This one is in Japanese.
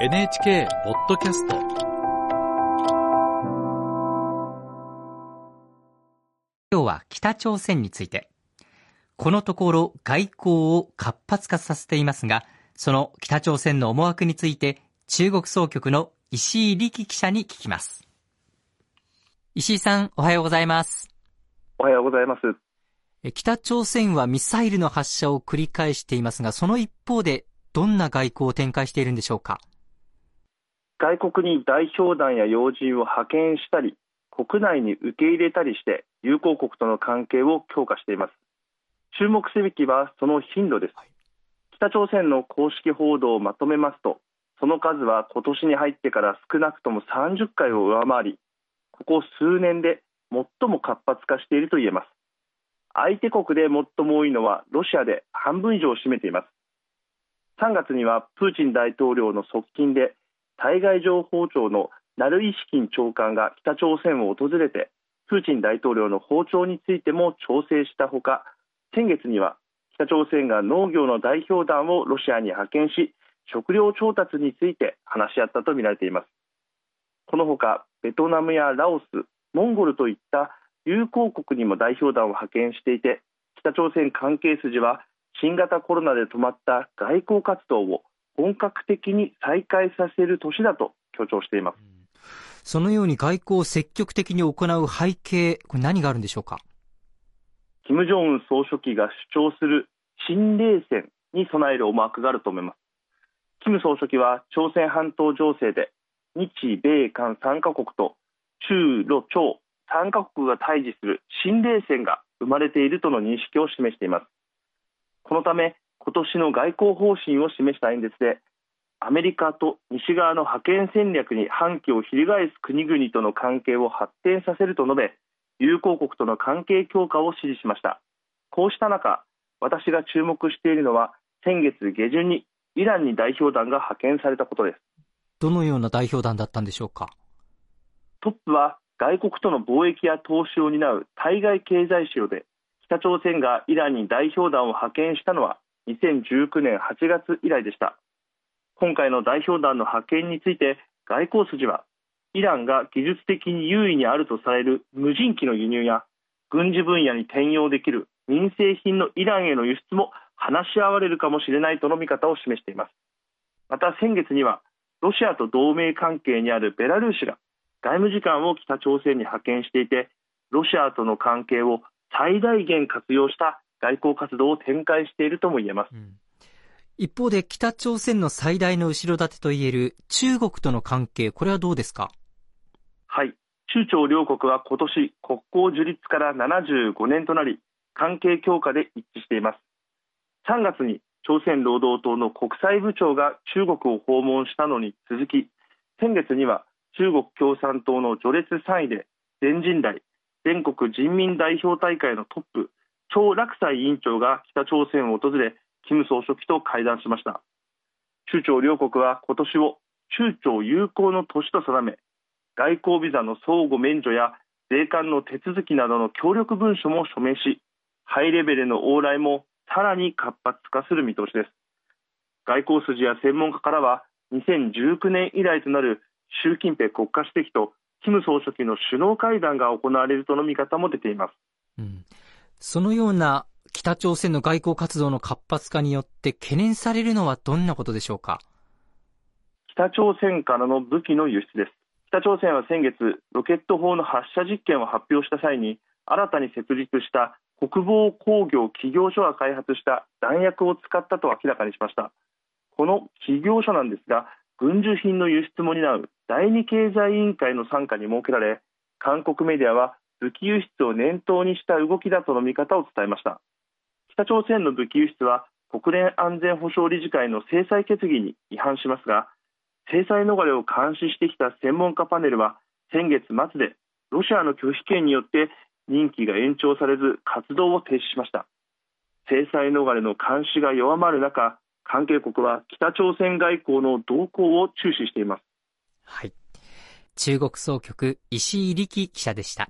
NHK ポッドキャスト。今日は北朝鮮について。このところ外交を活発化させていますがその北朝鮮の思惑について中国総局の石井力記者に聞きます。石井さんおはようございます。おはようございます。北朝鮮はミサイルの発射を繰り返していますがその一方でどんな外交を展開しているんでしょうか？外国に代表団や要人を派遣したり国内に受け入れたりして友好国との関係を強化しています。注目すべきはその頻度です、はい、北朝鮮の公式報道をまとめますとその数は今年に入ってから少なくとも30回を上回りここ数年で最も活発化していると言えます。相手国で最も多いのはロシアで半分以上を占めています。3月にはプーチン大統領の側近で対外情報庁のナルイシキン長官が北朝鮮を訪れてプーチン大統領の訪朝についても調整したほか先月には北朝鮮が農業の代表団をロシアに派遣し食料調達について話し合ったとみられています。このほかベトナムやラオスモンゴルといった友好国にも代表団を派遣していて北朝鮮関係筋は新型コロナで止まった外交活動を本格的に再開させる年だと強調しています。そのように外交を積極的に行う背景、これ何があるんでしょうか？金正恩総書記が主張する新冷戦に備える思惑があると思います。金総書記は朝鮮半島情勢で日米韓3カ国と中ロ朝3カ国が対峙する新冷戦が生まれているとの認識を示しています。このため今年の外交方針を示した演説でアメリカと西側の覇権戦略に反旗を翻す国々との関係を発展させると述べ友好国との関係強化を指示しました。こうした中私が注目しているのは先月下旬にイランに代表団が派遣されたことです。どのような代表団だったんでしょうか？トップは外国との貿易や投資を担う対外経済省で北朝鮮がイランに代表団を派遣したのは2019年8月以来でした。今回の代表団の派遣について外交筋はイランが技術的に優位にあるとされる無人機の輸入や軍事分野に転用できる民生品のイランへの輸出も話し合われるかもしれないとの見方を示しています。また先月にはロシアと同盟関係にあるベラルーシが外務次官を北朝鮮に派遣していてロシアとの関係を最大限活用した外交活動を展開しているとも言えます、うん、一方で北朝鮮の最大の後ろ盾といえる中国との関係これはどうですか？はい。中朝両国は今年国交樹立から75年となり関係強化で一致しています。3月に朝鮮労働党の国際部長が中国を訪問したのに続き先月には中国共産党の序列3位で全人代全国人民代表大会のトップ張楽斎委員長が北朝鮮を訪れ金総書記と会談しました。中朝両国は今年を中朝友好の年と定め外交ビザの相互免除や税関の手続きなどの協力文書も署名しハイレベルの往来もさらに活発化する見通しです。外交筋や専門家からは2019年以来となる習近平国家主席と金総書記の首脳会談が行われるとの見方も出ています、うん、そのような北朝鮮の外交活動の活発化によって懸念されるのはどんなことでしょうか？北朝鮮からの武器の輸出です。北朝鮮は先月ロケット砲の発射実験を発表した際に新たに設立した国防工業企業所が開発した弾薬を使ったと明らかにしました。この企業所なんですが軍需品の輸出も担う第二経済委員会の傘下に設けられ韓国メディアは武器輸出を念頭にした動きだとの見方を伝えました。北朝鮮の武器輸出は国連安全保障理事会の制裁決議に違反しますが制裁逃れを監視してきた専門家パネルは先月末でロシアの拒否権によって任期が延長されず活動を停止しました。制裁逃れの監視が弱まる中関係国は北朝鮮外交の動向を注視しています。はい。中国総局石井力記者でした。